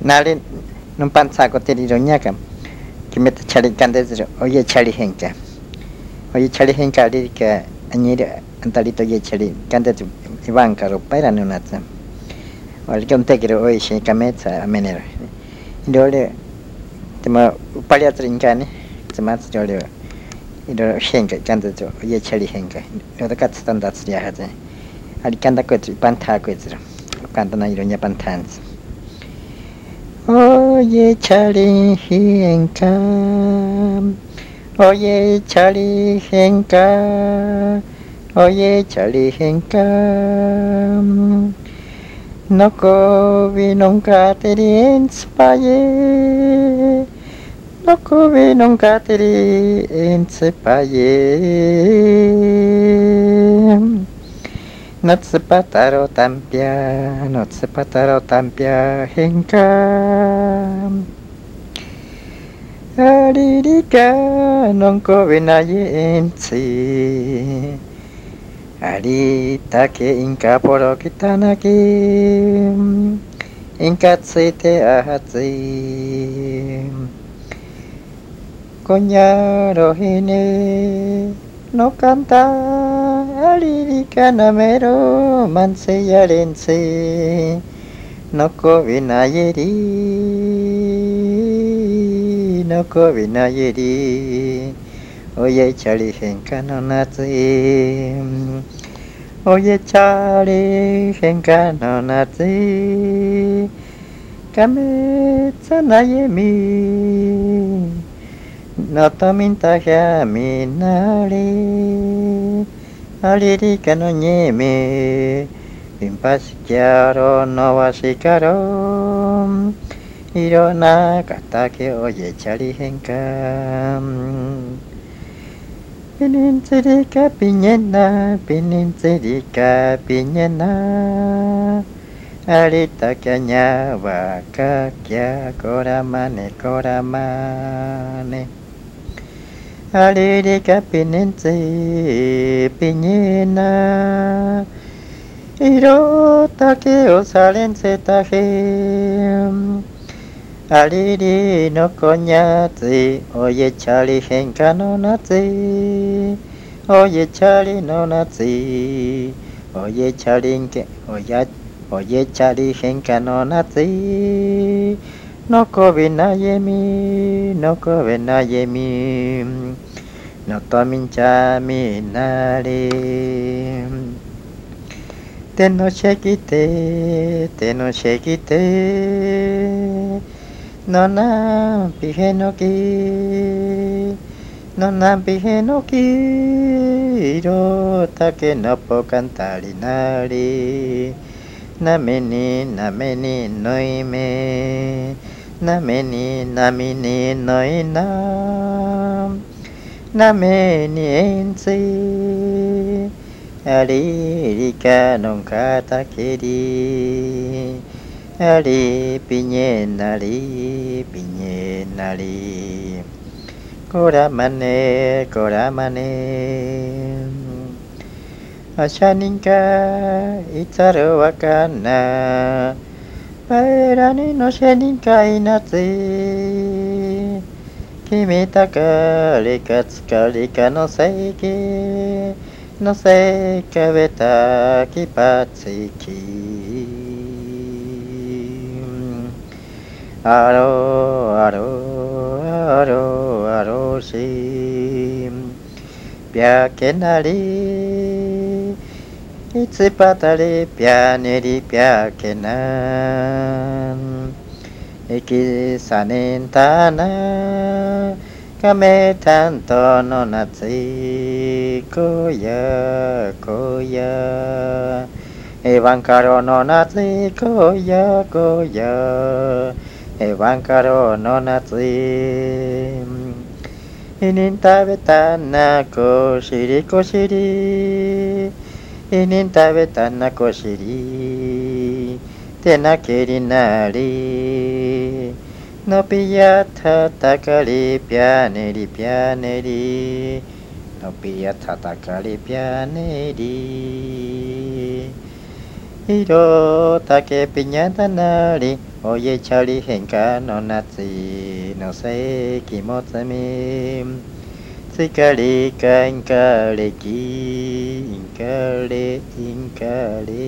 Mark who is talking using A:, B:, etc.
A: nali numpan sakoteriroñaka kimeta chalikantesiro oyechalijenka oyechalijenka alirika añiri antalito oyechalikantetsu iwanka ropaira nunatsa walkontekiro oishikametsa amenero. Irole tema upaliatsirinkani tsematsirirole iroro shenka kantetsu oyechalijenka irotokatsatantatsiriajatsa alikantakuetsiro ipantakuetsiro upantana iroñapantantsi Oye, Chari, Henka. Oye, Chari, Henka. Oye, Chari, Henka. No cobi nunca te en No cobi nunca te en Natsupataro tampia, natsupataro tampia henka. Aririka nonko benaye entzi. Aritake inka poro kitanaki. Inkatzite ahatzi. Coñaro hine no canta. Aririka namero manse yarense no kovinayeri no kovinayeri oye chari henka no natsi oye chari henka no natsi kametsa nayemi no tominta minare aliricano nieme, impaschiaro novasicaro, irona katake oye charihenka. Pinintzirika piñena, pinintzirika piñena, arita kañaba kakia koramane koramane. Alirika pinense piñena Iro take o salense taje Aliri no konyatsi Oye chari henka no natsi Oye chari no natsi Oye chari nke Oye Oye chari henka no natzi ನೊಕವೆನಾಯೇಮಿ ನೊಕವೆನಾಯೇಮಿ ನೊತಮಿಂಚಾಮಿ ನಾರೇ ತೆನ್ನು ಶಕಿತೆ ತೆನ್ನು ಶಕಿತೆ ನೊನ ಪಿಹೆನೊಕಿ ನೊನ ಪಿಹೆನೊಕಿ ಇರೋ ತಕೆ ನೊಪ್ಪು ಕಂತಾಳಿ ನಾಡಿ ನಮೆನಿ ನಮೆನಿ ನೊಯ್ಮೆ なめになみにのいななめにえんついありりかのんかたきりありぴになりぴになりこらまねこらまねあしゃにんかいたるわかんなパエらにのシェニカイナツ君たかりかつかりかのせいきのせいかべたきぱつきアロアロアロアロしびゃけなり piakenan Iki sanintana Kame tanto no natsi Koya, koya Evankaro no natsi Koya, koya Evankaro no natsi 犬食べたなこしり手なけりなりのぴやたたかりぴゃねりぴゃねりのぴやたたかりぴゃねりろたけぴにゃたなりおいちゃり変化の夏のせきもつみ Inkale, inkale, inkale, inkale, inkale.